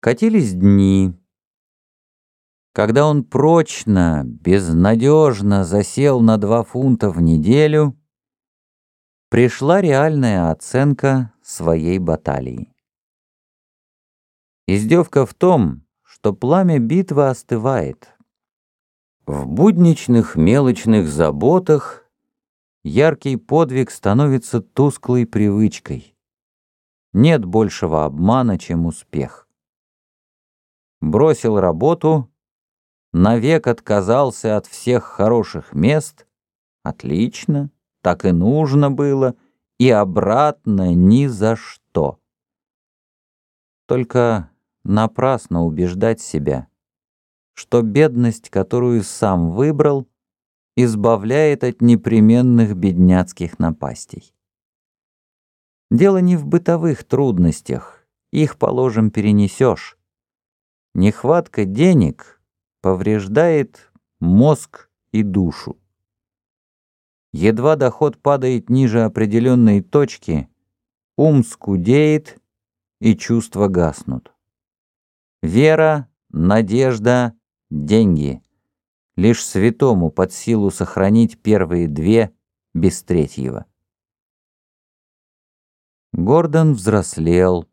Катились дни. Когда он прочно, безнадежно засел на два фунта в неделю, пришла реальная оценка своей баталии. Издевка в том, что пламя битвы остывает. В будничных мелочных заботах яркий подвиг становится тусклой привычкой. Нет большего обмана, чем успех. Бросил работу, навек отказался от всех хороших мест. Отлично, так и нужно было, и обратно ни за что. Только напрасно убеждать себя, что бедность, которую сам выбрал, избавляет от непременных бедняцких напастей. Дело не в бытовых трудностях, их, положим, перенесешь. Нехватка денег повреждает мозг и душу. Едва доход падает ниже определенной точки, ум скудеет и чувства гаснут. Вера, надежда, деньги. Лишь святому под силу сохранить первые две без третьего. Гордон взрослел,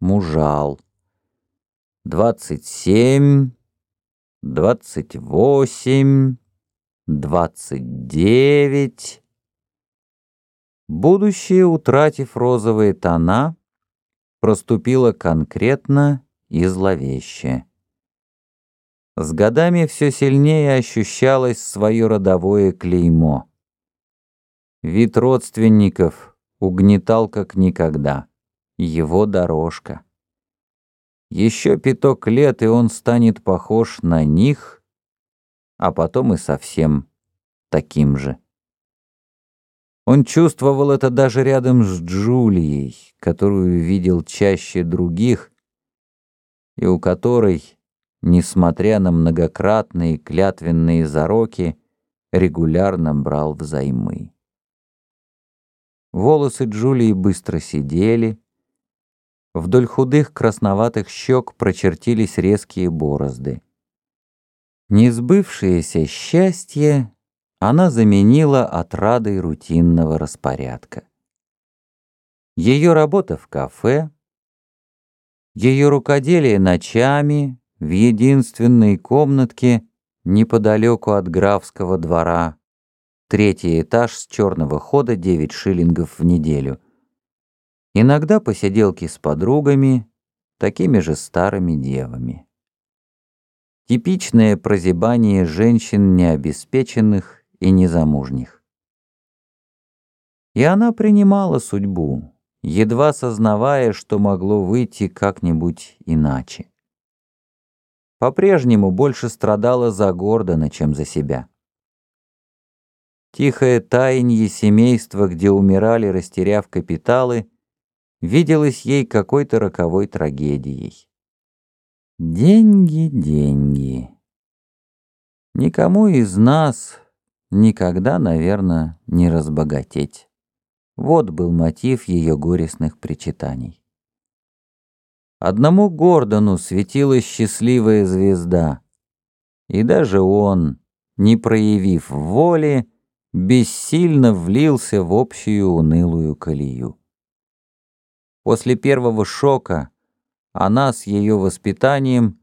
мужал. Двадцать семь, двадцать восемь, двадцать девять. Будущее, утратив розовые тона, проступило конкретно и зловеще. С годами все сильнее ощущалось свое родовое клеймо. Вид родственников — угнетал как никогда. Его дорожка. Еще пяток лет, и он станет похож на них, а потом и совсем таким же. Он чувствовал это даже рядом с Джулией, которую видел чаще других, и у которой, несмотря на многократные клятвенные зароки, регулярно брал взаймы. Волосы Джулии быстро сидели. Вдоль худых красноватых щек прочертились резкие борозды. Несбывшееся счастье она заменила отрадой рутинного распорядка. Ее работа в кафе, ее рукоделие ночами в единственной комнатке неподалеку от графского двора, Третий этаж с черного хода 9 шиллингов в неделю. Иногда посиделки с подругами, такими же старыми девами. Типичное прозябание женщин необеспеченных и незамужних. И она принимала судьбу, едва сознавая, что могло выйти как-нибудь иначе. По-прежнему больше страдала за Гордона, чем за себя. Тихое таяние семейства, где умирали, растеряв капиталы, виделось ей какой-то роковой трагедией. Деньги, деньги. Никому из нас никогда, наверное, не разбогатеть. Вот был мотив ее горестных причитаний. Одному Гордону светилась счастливая звезда, и даже он, не проявив воли, бессильно влился в общую унылую колею. После первого шока она с ее воспитанием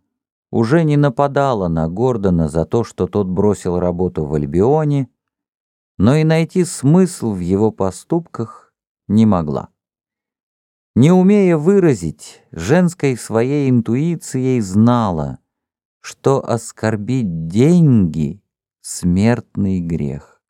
уже не нападала на Гордона за то, что тот бросил работу в Альбионе, но и найти смысл в его поступках не могла. Не умея выразить, женской своей интуицией знала, что оскорбить деньги — смертный грех.